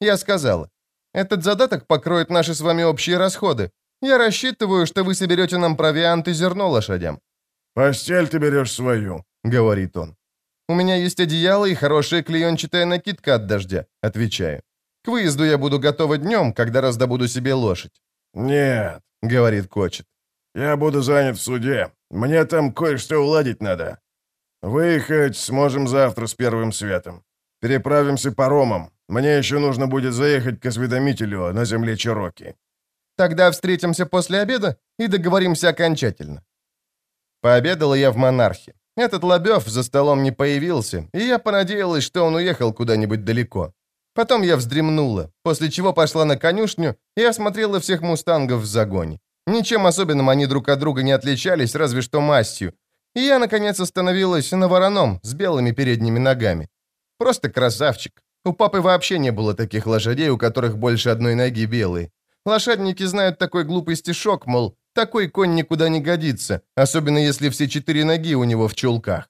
Я сказала, «Этот задаток покроет наши с вами общие расходы. Я рассчитываю, что вы соберете нам провиант и зерно лошадям». «Постель ты берешь свою», — говорит он. «У меня есть одеяло и хорошая клеенчатая накидка от дождя», — отвечаю. «К выезду я буду готова днем, когда раздобуду себе лошадь». «Нет», — говорит Кочет. «Я буду занят в суде. Мне там кое-что уладить надо. Выехать сможем завтра с первым светом. Переправимся паромом. Мне еще нужно будет заехать к осведомителю на земле Чироки». «Тогда встретимся после обеда и договоримся окончательно». Пообедала я в монархе. Этот Лобёв за столом не появился, и я понадеялась, что он уехал куда-нибудь далеко. Потом я вздремнула, после чего пошла на конюшню и осмотрела всех мустангов в загоне. Ничем особенным они друг от друга не отличались, разве что мастью. И я, наконец, остановилась на вороном с белыми передними ногами. Просто красавчик. У папы вообще не было таких лошадей, у которых больше одной ноги белые. Лошадники знают такой глупый стишок, мол, такой конь никуда не годится, особенно если все четыре ноги у него в чулках.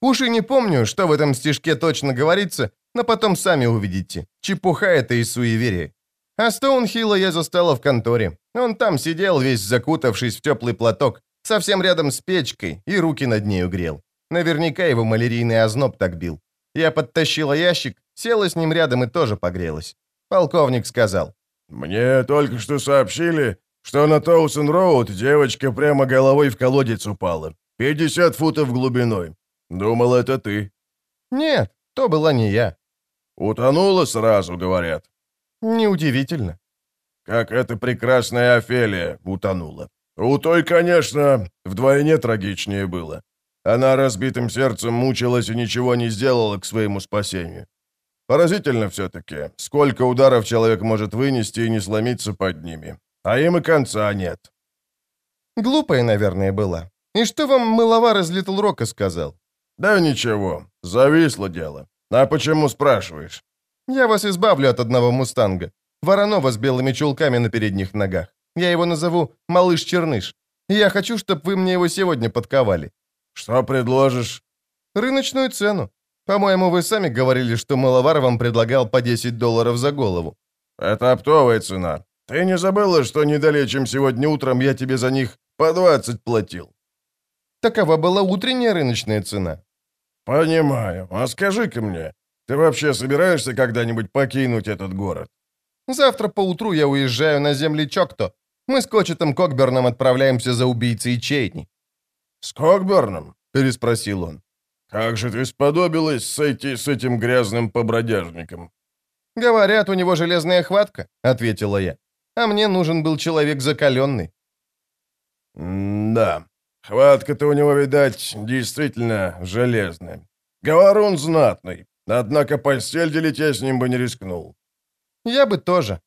Уж и не помню, что в этом стишке точно говорится, но потом сами увидите. Чепуха это и суеверие. А Стоунхилла я застала в конторе. Он там сидел, весь закутавшись в теплый платок, совсем рядом с печкой, и руки над нею грел. Наверняка его малярийный озноб так бил. Я подтащила ящик, села с ним рядом и тоже погрелась. Полковник сказал. «Мне только что сообщили, что на Тоусон-Роуд девочка прямо головой в колодец упала. 50 футов глубиной. Думал, это ты». «Нет, то была не я». «Утонула сразу, говорят». «Неудивительно». «Как эта прекрасная Офелия утонула. У той, конечно, вдвойне трагичнее было. Она разбитым сердцем мучилась и ничего не сделала к своему спасению. Поразительно все-таки, сколько ударов человек может вынести и не сломиться под ними. А им и конца нет. Глупая, наверное, была. И что вам мыловар из Литл Рока сказал? Да ничего, зависло дело. А почему спрашиваешь? Я вас избавлю от одного мустанга. Воронова с белыми чулками на передних ногах. Я его назову Малыш-Черныш. Я хочу, чтобы вы мне его сегодня подковали. Что предложишь? Рыночную цену. По-моему, вы сами говорили, что Маловар вам предлагал по 10 долларов за голову. Это оптовая цена. Ты не забыла, что не далее, чем сегодня утром я тебе за них по 20 платил? Такова была утренняя рыночная цена. Понимаю. А скажи-ка мне, ты вообще собираешься когда-нибудь покинуть этот город? Завтра поутру я уезжаю на земли Чокто. Мы с Кочетом Кокберном отправляемся за убийцей Чейни. «С Кокберном?» — переспросил он. «Как же ты сподобилась сойти с этим грязным побродяжником?» «Говорят, у него железная хватка», — ответила я. «А мне нужен был человек закаленный». «Да, хватка-то у него, видать, действительно железная. Говорун знатный, однако постель делить я с ним бы не рискнул». «Я бы тоже».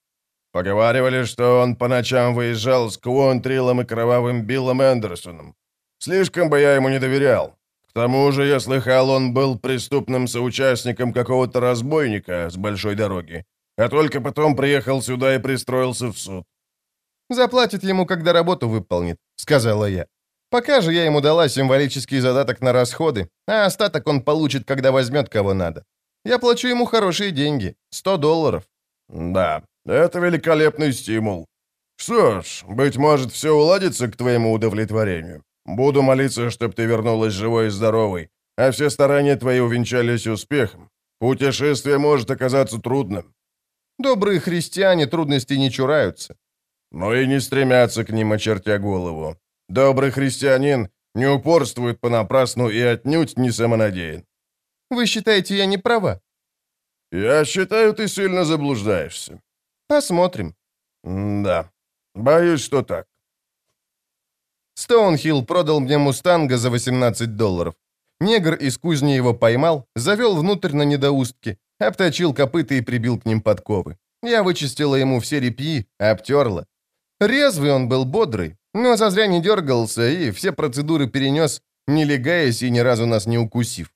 Поговаривали, что он по ночам выезжал с Куонтрилом и Кровавым Биллом Эндерсоном. Слишком бы я ему не доверял. К тому же, я слыхал, он был преступным соучастником какого-то разбойника с большой дороги, а только потом приехал сюда и пристроился в суд. «Заплатит ему, когда работу выполнит», — сказала я. «Пока же я ему дала символический задаток на расходы, а остаток он получит, когда возьмет кого надо. Я плачу ему хорошие деньги, 100 долларов». «Да, это великолепный стимул. Что ж, быть может, все уладится к твоему удовлетворению. Буду молиться, чтобы ты вернулась живой и здоровой, а все старания твои увенчались успехом. Путешествие может оказаться трудным». «Добрые христиане трудностей не чураются». «Но и не стремятся к ним, очертя голову. Добрый христианин не упорствует понапрасну и отнюдь не самонадеян». «Вы считаете, я не права?» «Я считаю, ты сильно заблуждаешься». «Посмотрим». «Да, боюсь, что так». Стоунхилл продал мне «Мустанга» за 18 долларов. Негр из кузни его поймал, завел внутрь на недоустке, обточил копыта и прибил к ним подковы. Я вычистила ему все репьи, обтерла. Резвый он был, бодрый, но зазря не дергался и все процедуры перенес, не легаясь и ни разу нас не укусив.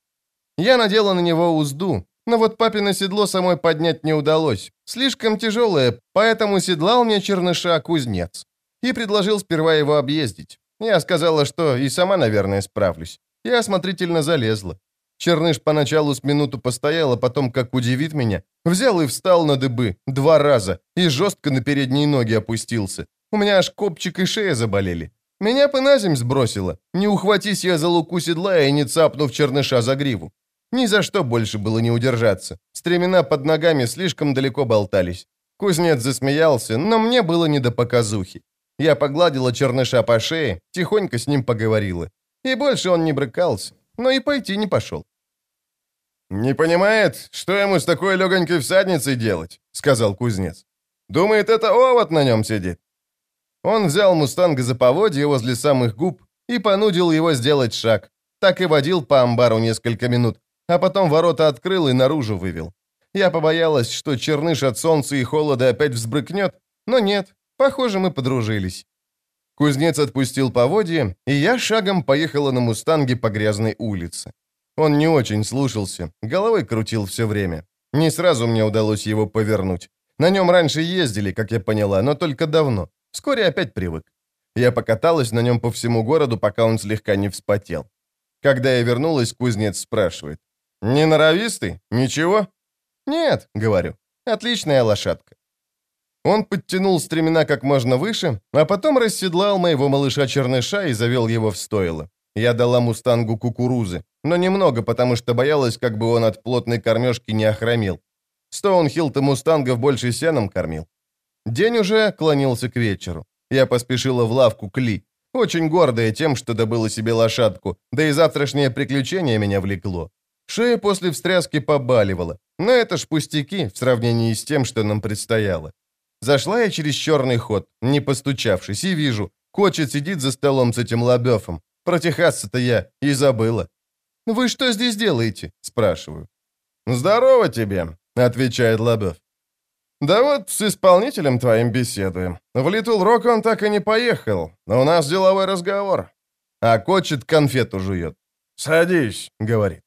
Я надела на него узду, но вот папино седло самой поднять не удалось. Слишком тяжелое, поэтому седлал мне черныша кузнец. И предложил сперва его объездить. Я сказала, что и сама, наверное, справлюсь. Я осмотрительно залезла. Черныш поначалу с минуту постоял, а потом, как удивит меня, взял и встал на дыбы два раза и жестко на передние ноги опустился. У меня аж копчик и шея заболели. Меня бы на земь сбросило. Не ухватись я за луку седла и не цапнув черныша за гриву. Ни за что больше было не удержаться. Стремена под ногами слишком далеко болтались. Кузнец засмеялся, но мне было не до показухи. Я погладила черныша по шее, тихонько с ним поговорила. И больше он не брыкался, но и пойти не пошел. «Не понимает, что ему с такой легонькой всадницей делать?» — сказал кузнец. «Думает, это овод на нем сидит». Он взял мустанга за поводье возле самых губ и понудил его сделать шаг. Так и водил по амбару несколько минут, а потом ворота открыл и наружу вывел. Я побоялась, что черныш от солнца и холода опять взбрыкнет, но нет, похоже, мы подружились. Кузнец отпустил поводье, и я шагом поехала на мустанге по грязной улице. Он не очень слушался, головой крутил все время. Не сразу мне удалось его повернуть. На нем раньше ездили, как я поняла, но только давно. Вскоре опять привык. Я покаталась на нем по всему городу, пока он слегка не вспотел. Когда я вернулась, кузнец спрашивает. «Не норовистый? Ничего?» «Нет», — говорю, — «отличная лошадка». Он подтянул стремена как можно выше, а потом расседлал моего малыша-черныша и завел его в стойло. Я дала мустангу кукурузы, но немного, потому что боялась, как бы он от плотной кормежки не охромил. Стоунхилл-то мустангов больше сеном кормил. День уже клонился к вечеру. Я поспешила в лавку Кли, очень гордая тем, что добыла себе лошадку, да и завтрашнее приключение меня влекло. Шея после встряски побаливала, но это ж пустяки в сравнении с тем, что нам предстояло. Зашла я через черный ход, не постучавшись, и вижу, Кочет сидит за столом с этим лобёфом. Протихаться-то я и забыла. «Вы что здесь делаете?» – спрашиваю. «Здорово тебе», – отвечает Лобёв. «Да вот с исполнителем твоим беседуем. В Литл Рок он так и не поехал, но у нас деловой разговор». А Кочет конфету жует. «Садись», — говорит.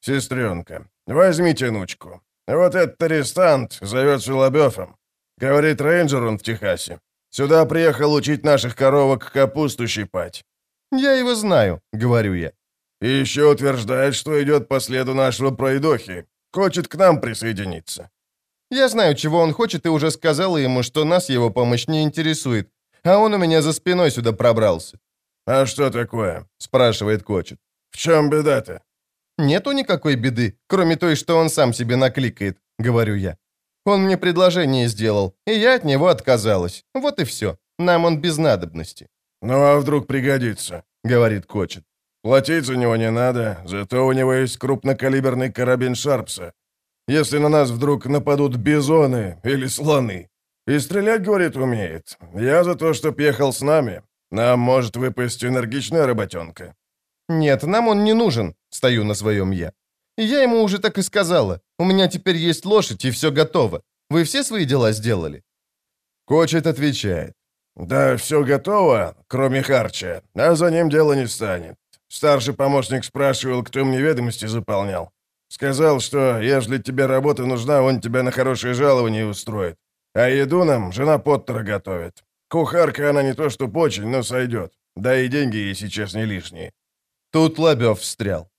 «Сестренка, возьми тянучку. Вот этот арестант зовется Лобёфом. Говорит, рейнджер он в Техасе. Сюда приехал учить наших коровок капусту щипать». «Я его знаю», — говорю я. «И еще утверждает, что идет по следу нашего пройдохи. Хочет к нам присоединиться». Я знаю, чего он хочет, и уже сказала ему, что нас его помощь не интересует. А он у меня за спиной сюда пробрался. «А что такое?» — спрашивает Кочет. «В чем беда-то?» «Нету никакой беды, кроме той, что он сам себе накликает», — говорю я. «Он мне предложение сделал, и я от него отказалась. Вот и все. Нам он без надобности». «Ну а вдруг пригодится?» — говорит Кочет. «Платить за него не надо, зато у него есть крупнокалиберный карабин Шарпса. Если на нас вдруг нападут бизоны или слоны. И стрелять, говорит, умеет. Я за то, чтоб ехал с нами. Нам может выпасть энергичная работенка». «Нет, нам он не нужен», — стою на своем я. Я ему уже так и сказала. У меня теперь есть лошадь, и все готово. Вы все свои дела сделали?» Кочет отвечает. «Да, все готово, кроме харча, а за ним дело не станет. Старший помощник спрашивал, кто мне ведомости заполнял. Сказал, что, если тебе работа нужна, он тебя на хорошее жалование устроит. А еду нам жена Поттера готовит. Кухарка она не то что очень, но сойдет. Да и деньги ей сейчас не лишние». Тут Лобёв встрял.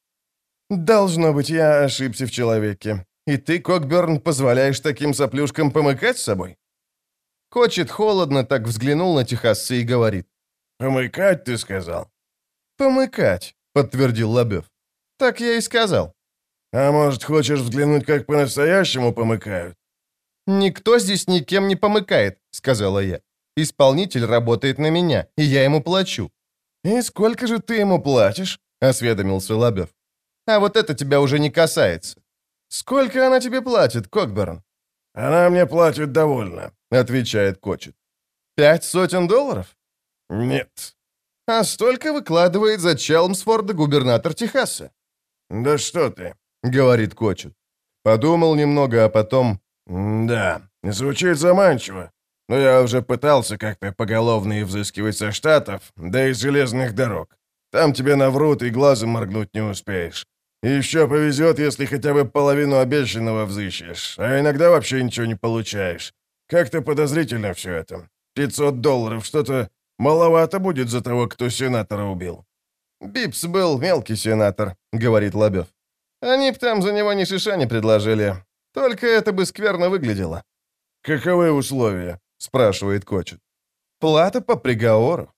«Должно быть, я ошибся в человеке. И ты, Кокберн, позволяешь таким соплюшкам помыкать с собой?» Кочет холодно так взглянул на техасца и говорит. «Помыкать, ты сказал?» «Помыкать», — подтвердил Лобёв. «Так я и сказал». «А может, хочешь взглянуть, как по-настоящему помыкают?» «Никто здесь никем не помыкает», — сказала я. «Исполнитель работает на меня, и я ему плачу». «И сколько же ты ему платишь?» — осведомился Лобёв. «А вот это тебя уже не касается». «Сколько она тебе платит, Кокберн?» «Она мне платит довольно», — отвечает Кочет. «Пять сотен долларов?» «Нет». «А столько выкладывает за Челмсфорда губернатор Техаса». «Да что ты», — говорит Кочет. Подумал немного, а потом... «Да, звучит заманчиво. Но я уже пытался как-то поголовно и взыскивать со штатов, да и железных дорог. Там тебе наврут и глазом моргнуть не успеешь. Еще повезет, если хотя бы половину обещанного взыщешь, а иногда вообще ничего не получаешь. Как-то подозрительно все это. 500 долларов, что-то маловато будет за того, кто сенатора убил». «Бипс был мелкий сенатор», — говорит Лобёв. Они б там за него ни шиша не предложили. Только это бы скверно выглядело. «Каковы условия?» спрашивает Кочет. Плата по приговору.